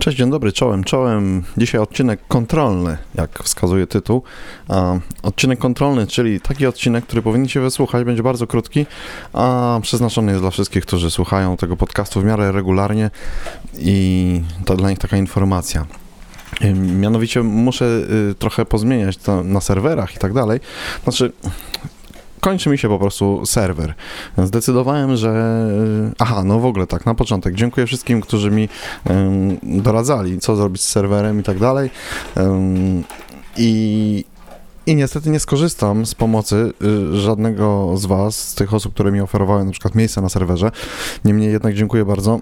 Cześć, dzień dobry, czołem, czołem. Dzisiaj odcinek kontrolny, jak wskazuje tytuł. odcinek kontrolny, czyli taki odcinek, który powinniście wysłuchać, będzie bardzo krótki, a przeznaczony jest dla wszystkich, którzy słuchają tego podcastu w miarę regularnie i to dla nich taka informacja. Mianowicie muszę y, trochę pozmieniać to na serwerach i tak dalej. Znaczy, kończy mi się po prostu serwer. Zdecydowałem, że. Aha, no w ogóle tak, na początek. Dziękuję wszystkim, którzy mi um, doradzali, co zrobić z serwerem i tak dalej. Um, I. I niestety nie skorzystam z pomocy y, żadnego z Was, z tych osób, które mi oferowały na przykład miejsce na serwerze. Niemniej jednak dziękuję bardzo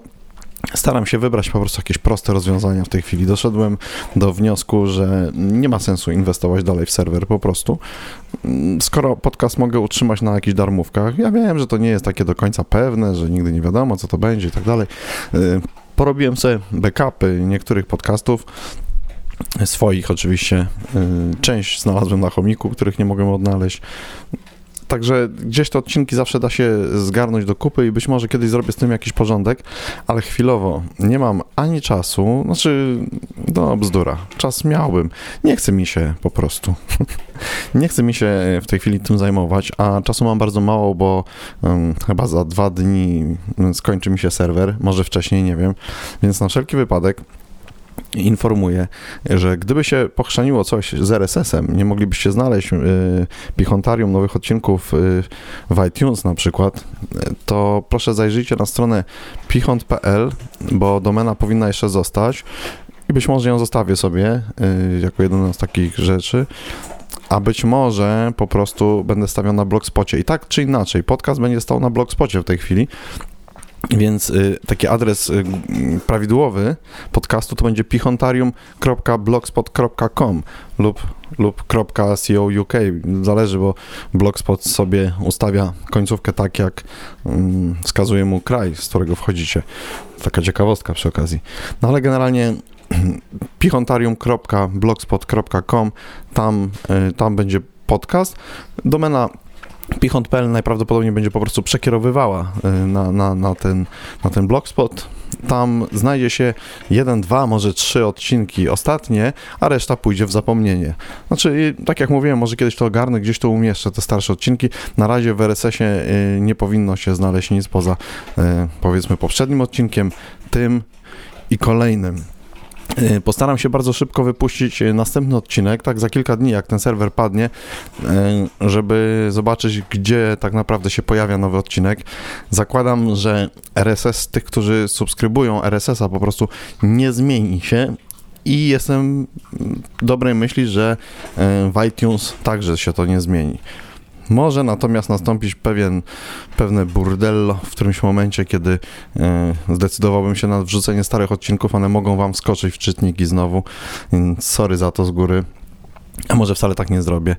Staram się wybrać po prostu jakieś proste rozwiązania w tej chwili. Doszedłem do wniosku, że nie ma sensu inwestować dalej w serwer po prostu. Skoro podcast mogę utrzymać na jakichś darmówkach, ja wiem, że to nie jest takie do końca pewne, że nigdy nie wiadomo, co to będzie i tak dalej. Y, porobiłem sobie backupy niektórych podcastów, swoich oczywiście. Y, część znalazłem na chomiku, których nie mogłem odnaleźć. Także gdzieś te odcinki zawsze da się zgarnąć do kupy i być może kiedyś zrobię z tym jakiś porządek, ale chwilowo nie mam ani czasu, znaczy, no bzdura, czas miałbym. Nie chce mi się po prostu. nie chce mi się w tej chwili tym zajmować, a czasu mam bardzo mało, bo um, chyba za dwa dni skończy mi się serwer, może wcześniej, nie wiem, więc na wszelki wypadek informuje, że gdyby się pochrzaniło coś z RSS-em, nie moglibyście znaleźć y, pichontarium nowych odcinków y, w iTunes na przykład, to proszę zajrzyjcie na stronę pichont.pl, bo domena powinna jeszcze zostać i być może ją zostawię sobie y, jako jedną z takich rzeczy a być może po prostu będę stawiał na blogspocie. I tak czy inaczej, podcast będzie stał na blogspocie w tej chwili, więc y, taki adres y, prawidłowy podcastu to będzie pichontarium.blogspot.com lub, lub .co.uk, zależy, bo Blogspot sobie ustawia końcówkę tak, jak y, wskazuje mu kraj, z którego wchodzicie. Taka ciekawostka przy okazji. No ale generalnie pichontarium.blogspot.com tam, y, tam będzie podcast. Domena Pichont.pl najprawdopodobniej będzie po prostu przekierowywała y, na, na, na, ten, na ten blogspot. Tam znajdzie się jeden, dwa, może trzy odcinki ostatnie, a reszta pójdzie w zapomnienie. Znaczy, tak jak mówiłem, może kiedyś to ogarnę, gdzieś to umieszczę, te starsze odcinki. Na razie w RSS-ie y, nie powinno się znaleźć nic poza, y, powiedzmy, poprzednim odcinkiem, tym i kolejnym. Y, postaram się bardzo szybko wypuścić y, następny odcinek, tak za kilka dni, jak ten serwer padnie, y, żeby zobaczyć, gdzie tak naprawdę się pojawia nowy odcinek. Zakładam, że RSS tych, którzy subskrybują RSS-a po prostu nie zmieni się i jestem dobrej myśli, że w iTunes także się to nie zmieni. Może natomiast nastąpić pewien, pewne burdello w którymś momencie, kiedy e, zdecydowałbym się na wrzucenie starych odcinków, one mogą wam skoczyć w czytniki znowu, sorry za to z góry. A może wcale tak nie zrobię.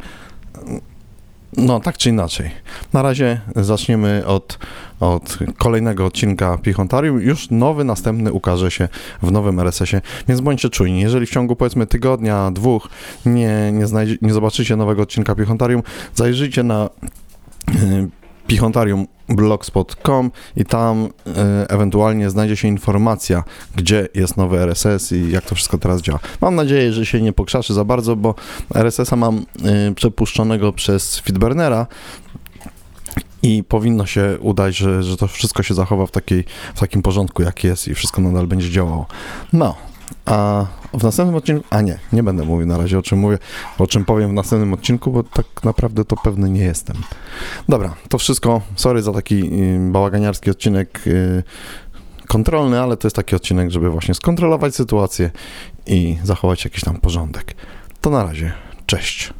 No, tak czy inaczej. Na razie zaczniemy od, od kolejnego odcinka Pichontarium. Już nowy, następny ukaże się w nowym RSS-ie, więc bądźcie czujni. Jeżeli w ciągu powiedzmy tygodnia, dwóch nie, nie, znajdzie, nie zobaczycie nowego odcinka Pichontarium, zajrzyjcie na y, pichontarium.blogspot.com i tam y, ewentualnie znajdzie się informacja, gdzie jest nowy RSS i jak to wszystko teraz działa. Mam nadzieję, że się nie pokrzaszy za bardzo, bo RSS-a mam y, przepuszczonego przez Feedburnera, i powinno się udać, że, że to wszystko się zachowa w, takiej, w takim porządku, jak jest i wszystko nadal będzie działało. No, a w następnym odcinku, a nie, nie będę mówił na razie o czym mówię, o czym powiem w następnym odcinku, bo tak naprawdę to pewny nie jestem. Dobra, to wszystko. Sorry za taki y, bałaganiarski odcinek y, kontrolny, ale to jest taki odcinek, żeby właśnie skontrolować sytuację i zachować jakiś tam porządek. To na razie. Cześć.